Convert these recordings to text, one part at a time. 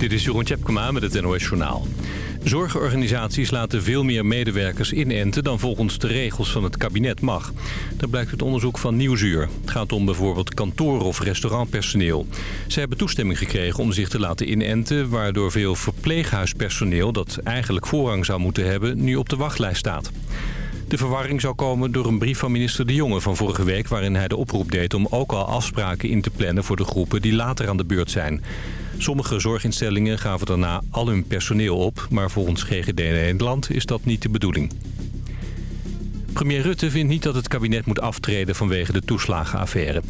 Dit is Jeroen Tjepkema met het NOS Journaal. Zorgorganisaties laten veel meer medewerkers inenten dan volgens de regels van het kabinet mag. Dat blijkt uit onderzoek van Nieuwsuur. Het gaat om bijvoorbeeld kantoor- of restaurantpersoneel. Ze hebben toestemming gekregen om zich te laten inenten... waardoor veel verpleeghuispersoneel dat eigenlijk voorrang zou moeten hebben... nu op de wachtlijst staat. De verwarring zou komen door een brief van minister De Jonge van vorige week... waarin hij de oproep deed om ook al afspraken in te plannen voor de groepen die later aan de beurt zijn. Sommige zorginstellingen gaven daarna al hun personeel op... maar volgens GGD Nederland is dat niet de bedoeling. Premier Rutte vindt niet dat het kabinet moet aftreden vanwege de toeslagenaffaire.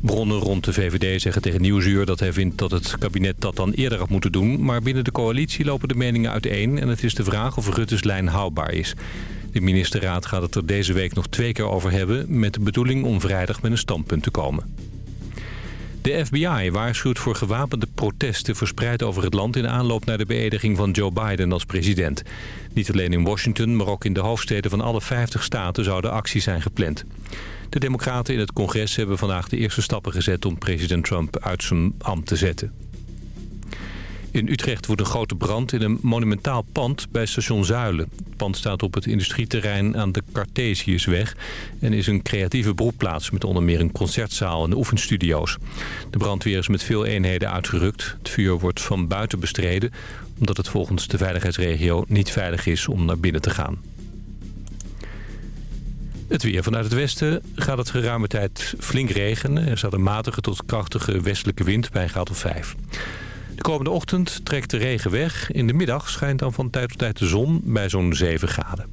Bronnen rond de VVD zeggen tegen Nieuwsuur dat hij vindt dat het kabinet dat dan eerder had moeten doen. Maar binnen de coalitie lopen de meningen uiteen en het is de vraag of Rutte's lijn houdbaar is. De ministerraad gaat het er deze week nog twee keer over hebben... met de bedoeling om vrijdag met een standpunt te komen. De FBI waarschuwt voor gewapende protesten verspreid over het land... in aanloop naar de beëdiging van Joe Biden als president. Niet alleen in Washington, maar ook in de hoofdsteden van alle 50 staten... zouden acties zijn gepland. De democraten in het congres hebben vandaag de eerste stappen gezet... om president Trump uit zijn ambt te zetten. In Utrecht woedt een grote brand in een monumentaal pand bij station Zuilen. Het pand staat op het industrieterrein aan de Cartesiusweg... en is een creatieve broedplaats met onder meer een concertzaal en oefenstudio's. De brandweer is met veel eenheden uitgerukt. Het vuur wordt van buiten bestreden... omdat het volgens de veiligheidsregio niet veilig is om naar binnen te gaan. Het weer vanuit het westen gaat het geruime tijd flink regenen. Er staat een matige tot krachtige westelijke wind bij een graad of 5. De komende ochtend trekt de regen weg. In de middag schijnt dan van tijd tot tijd de zon bij zo'n 7 graden.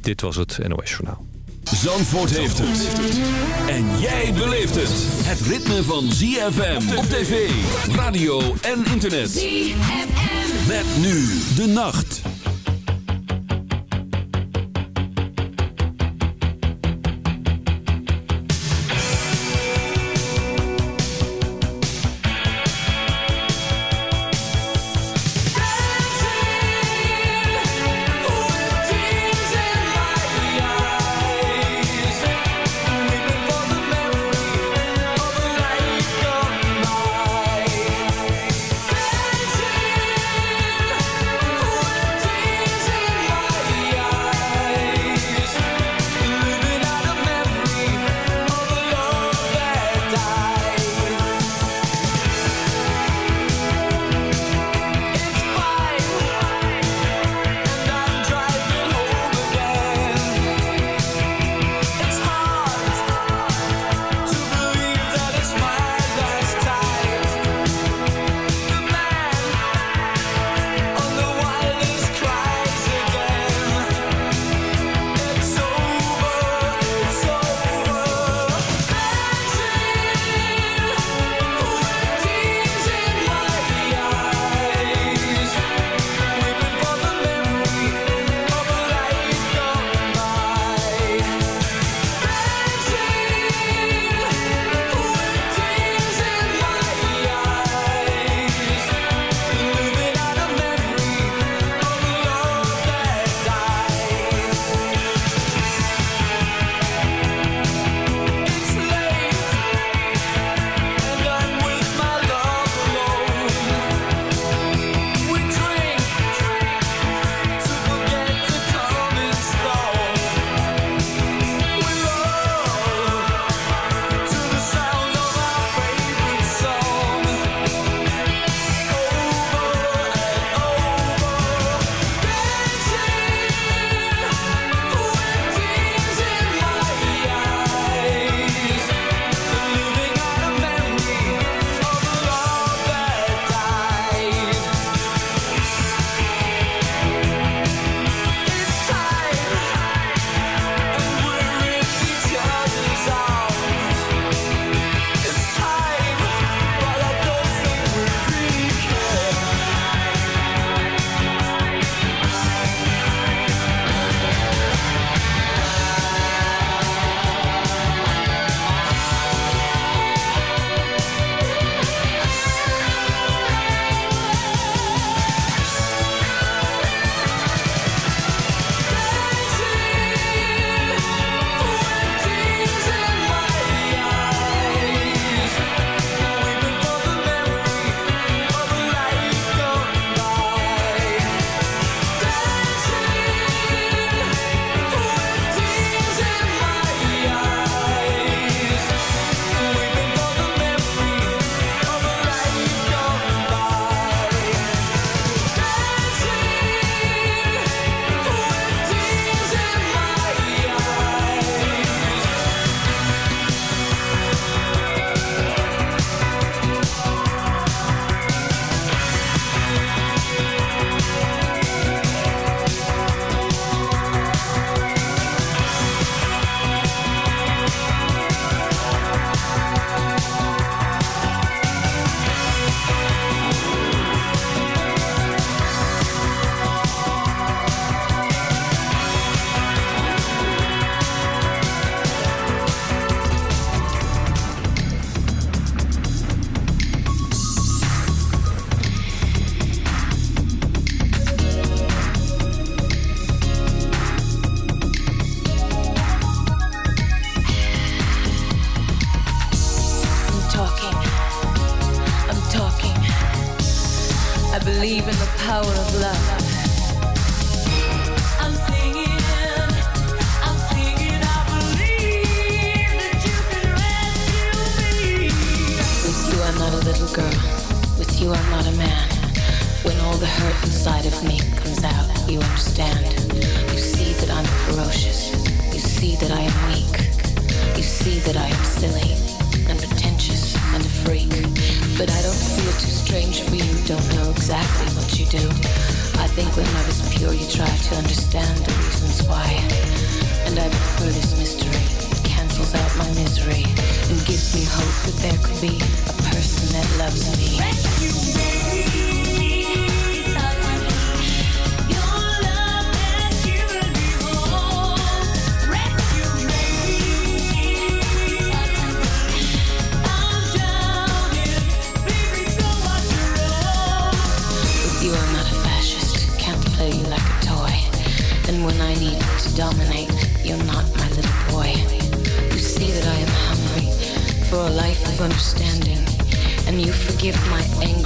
Dit was het NOS Journaal. Zandvoort heeft het. En jij beleeft het. Het ritme van ZFM op tv, radio en internet. ZFM. Met nu de nacht.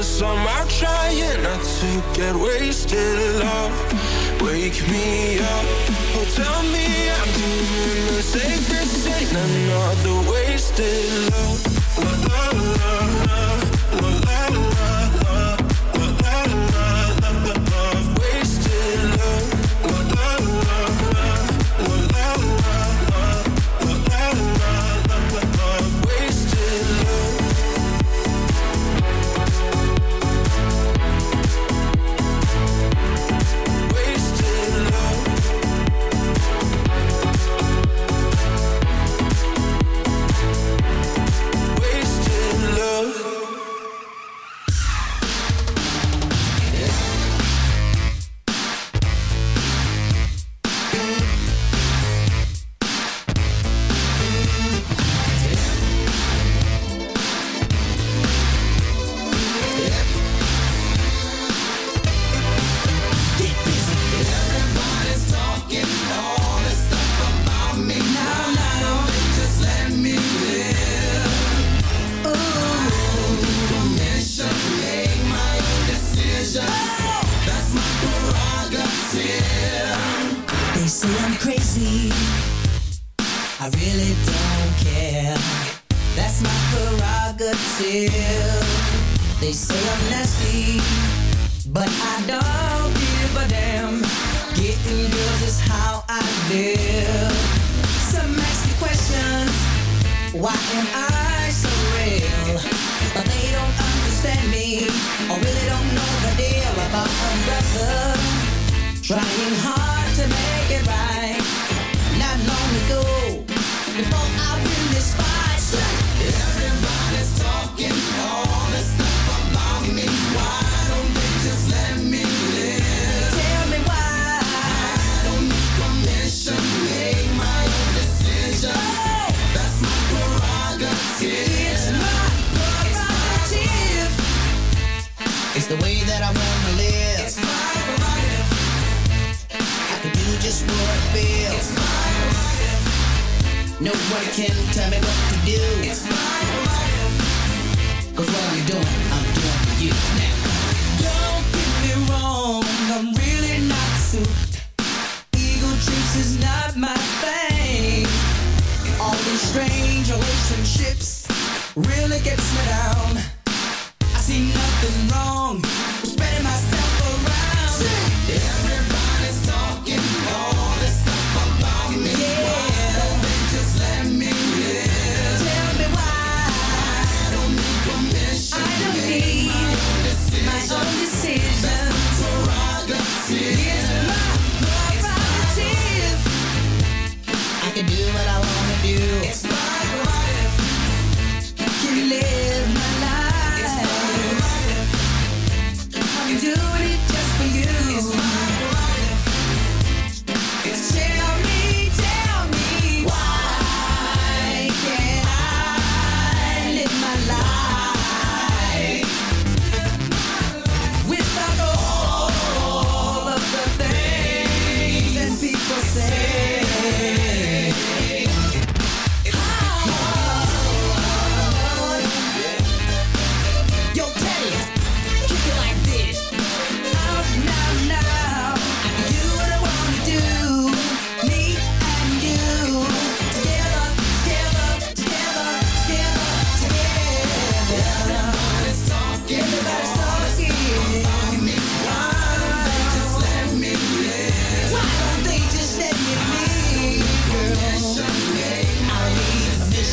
us, I'm trying not to get wasted. Love, wake me up. Oh, tell me I'm doing the safest thing. Another wasted love. what I feel. It's my life. Nobody can tell me what to do. It's my life. Cause what I'm doing, I'm doing for you now. Don't get me wrong, I'm really not suited. Ego trips is not my thing. All these strange relationships really gets me down. I see nothing wrong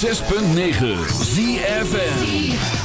106.9 ZFN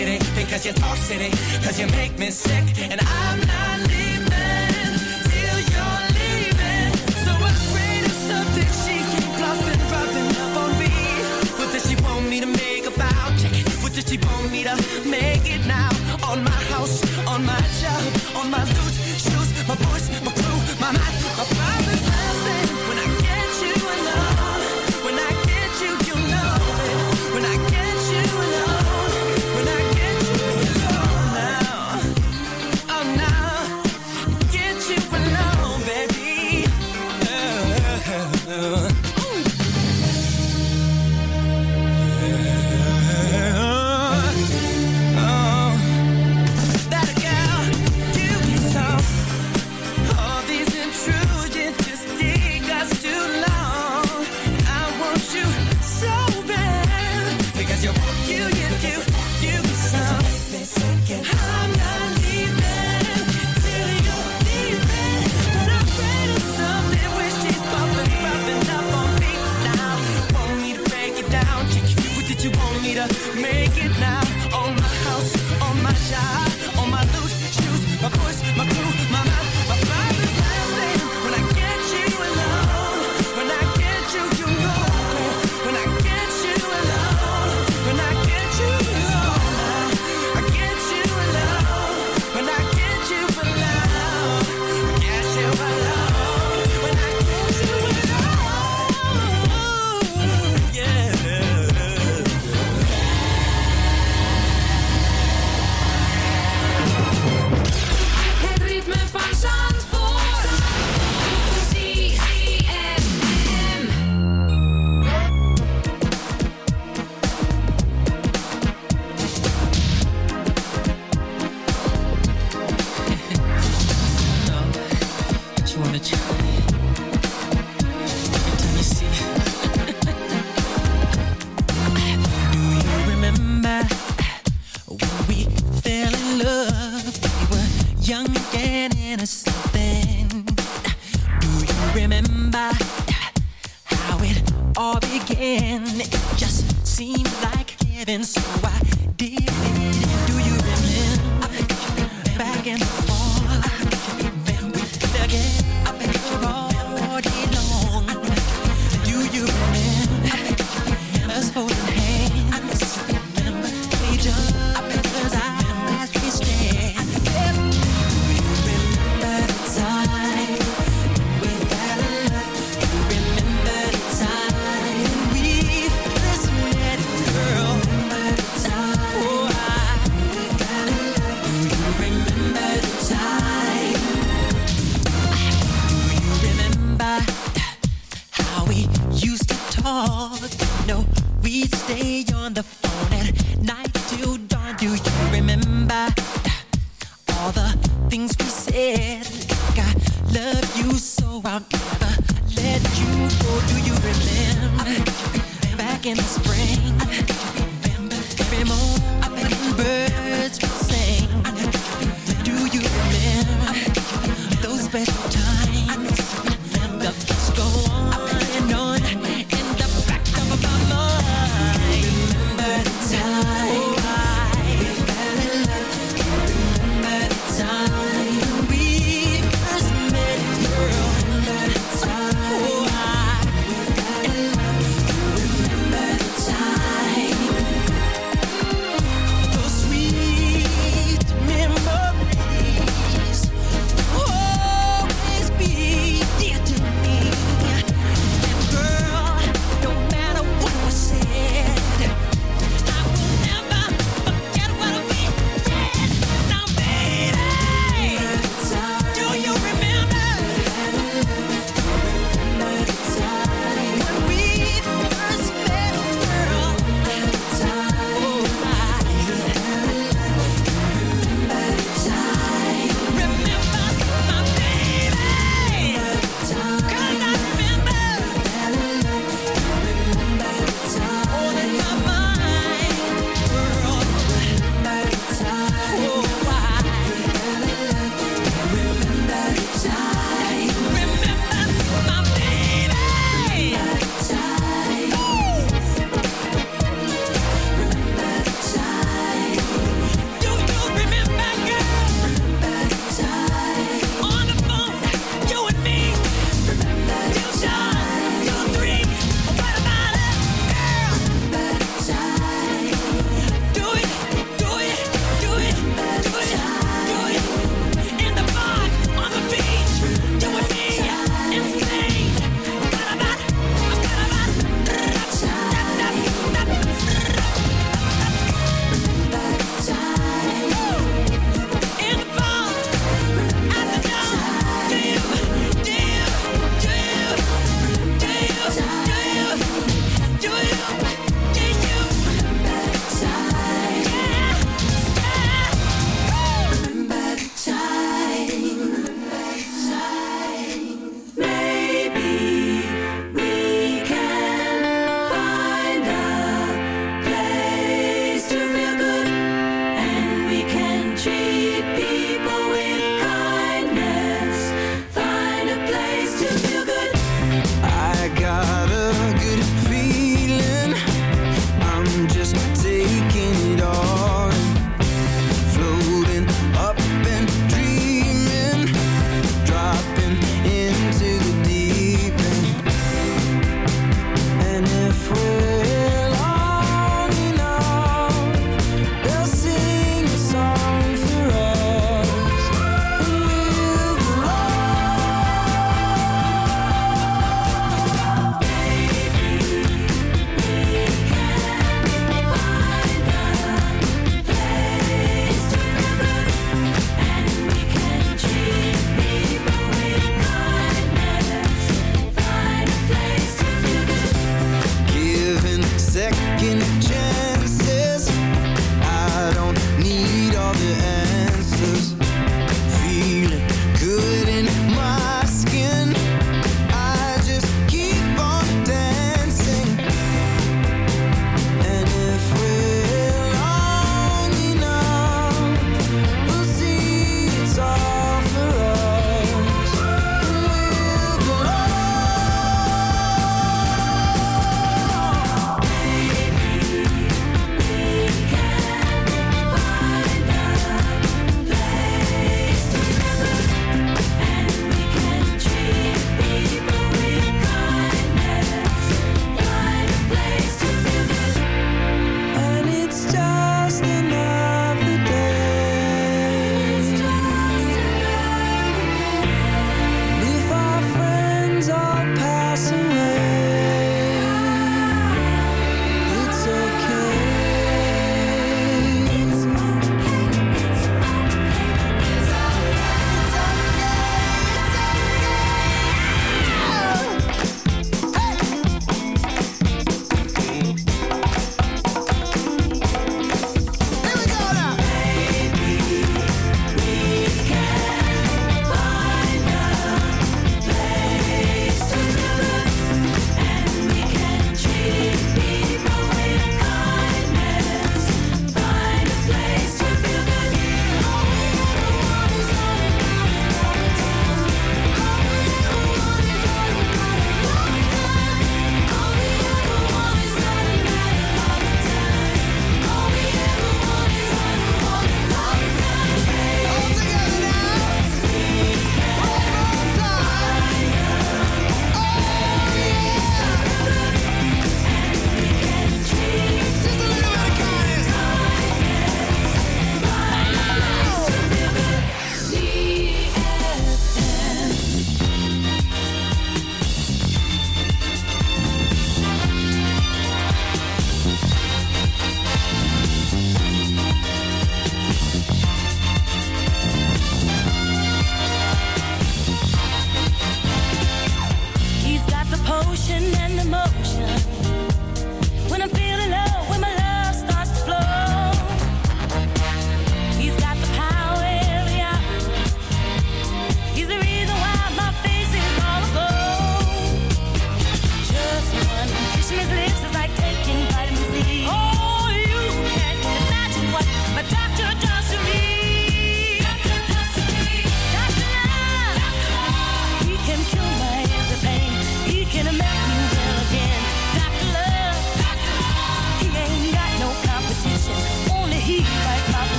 city, cause you talk city, cause you make me sick, and I'm not leaving till you're leaving. So I created something she keeps lost and dropping up on me. What does she want me to make about? What does she want me to make it now? On my house, on my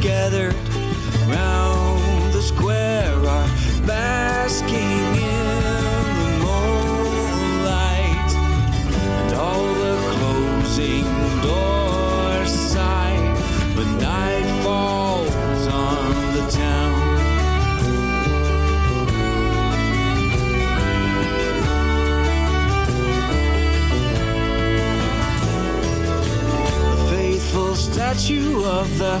Gathered round the square are basking in the moonlight, and all the closing doors sigh, but night falls on the town. The faithful statue of the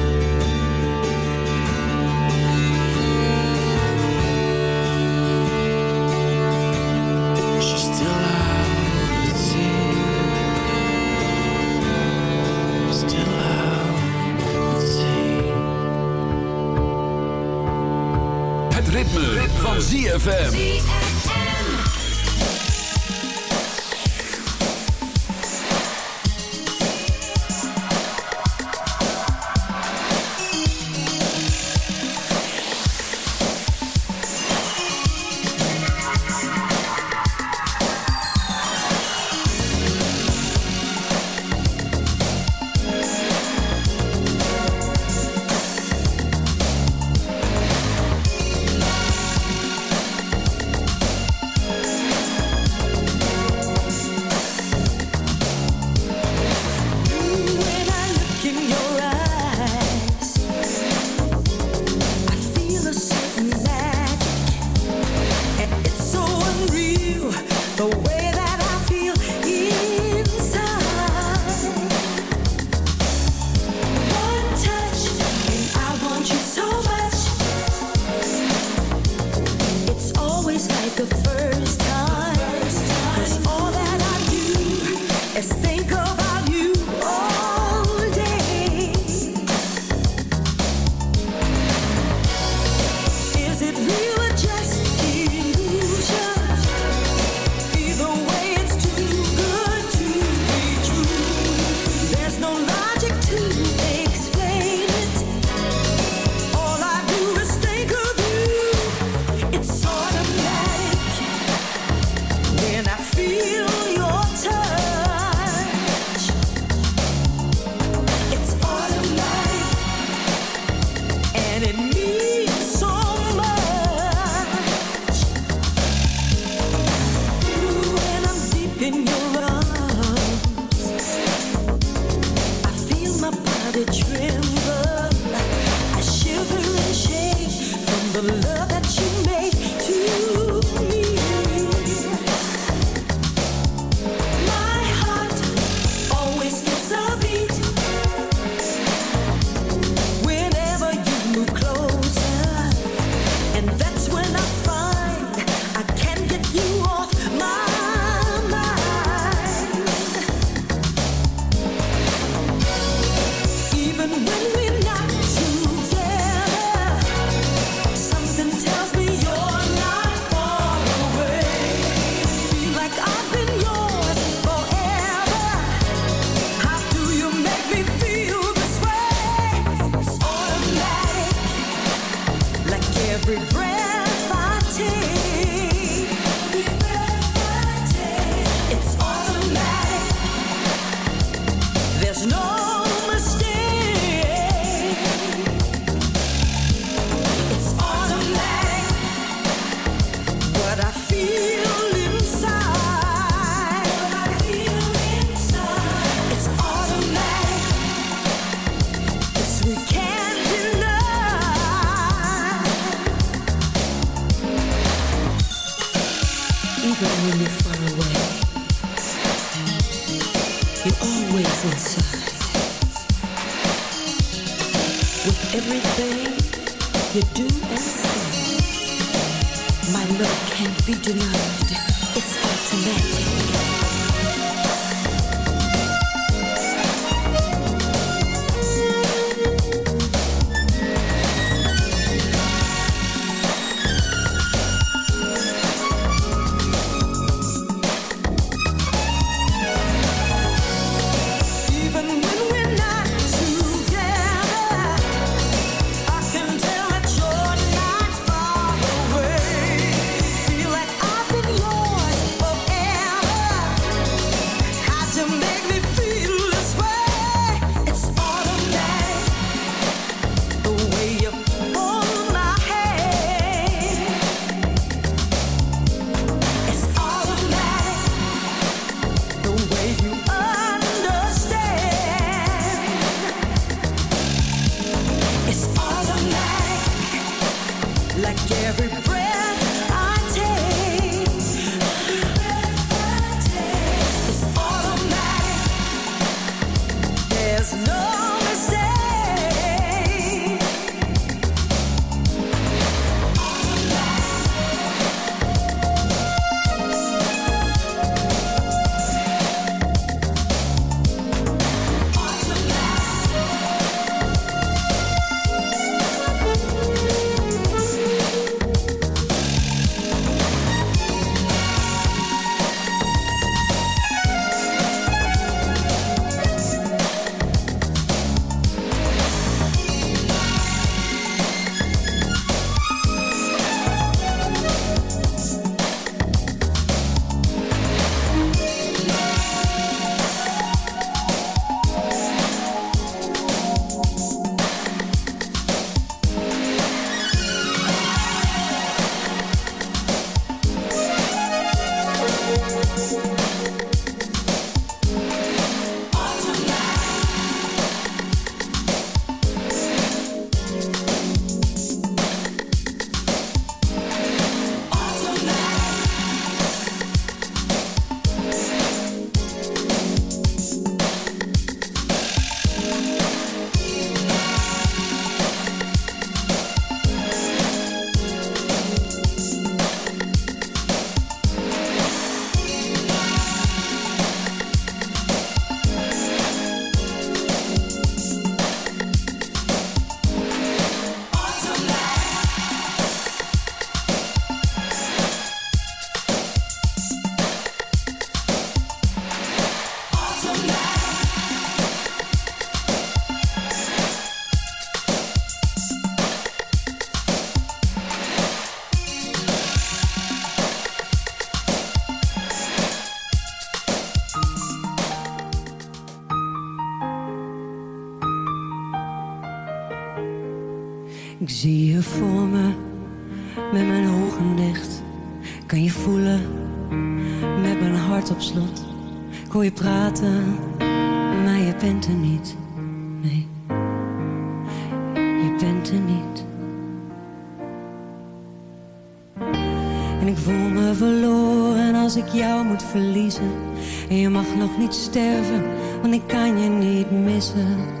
Ritme, van ZFM. like every breath. Ik Je mag nog niet sterven, want ik kan je niet missen.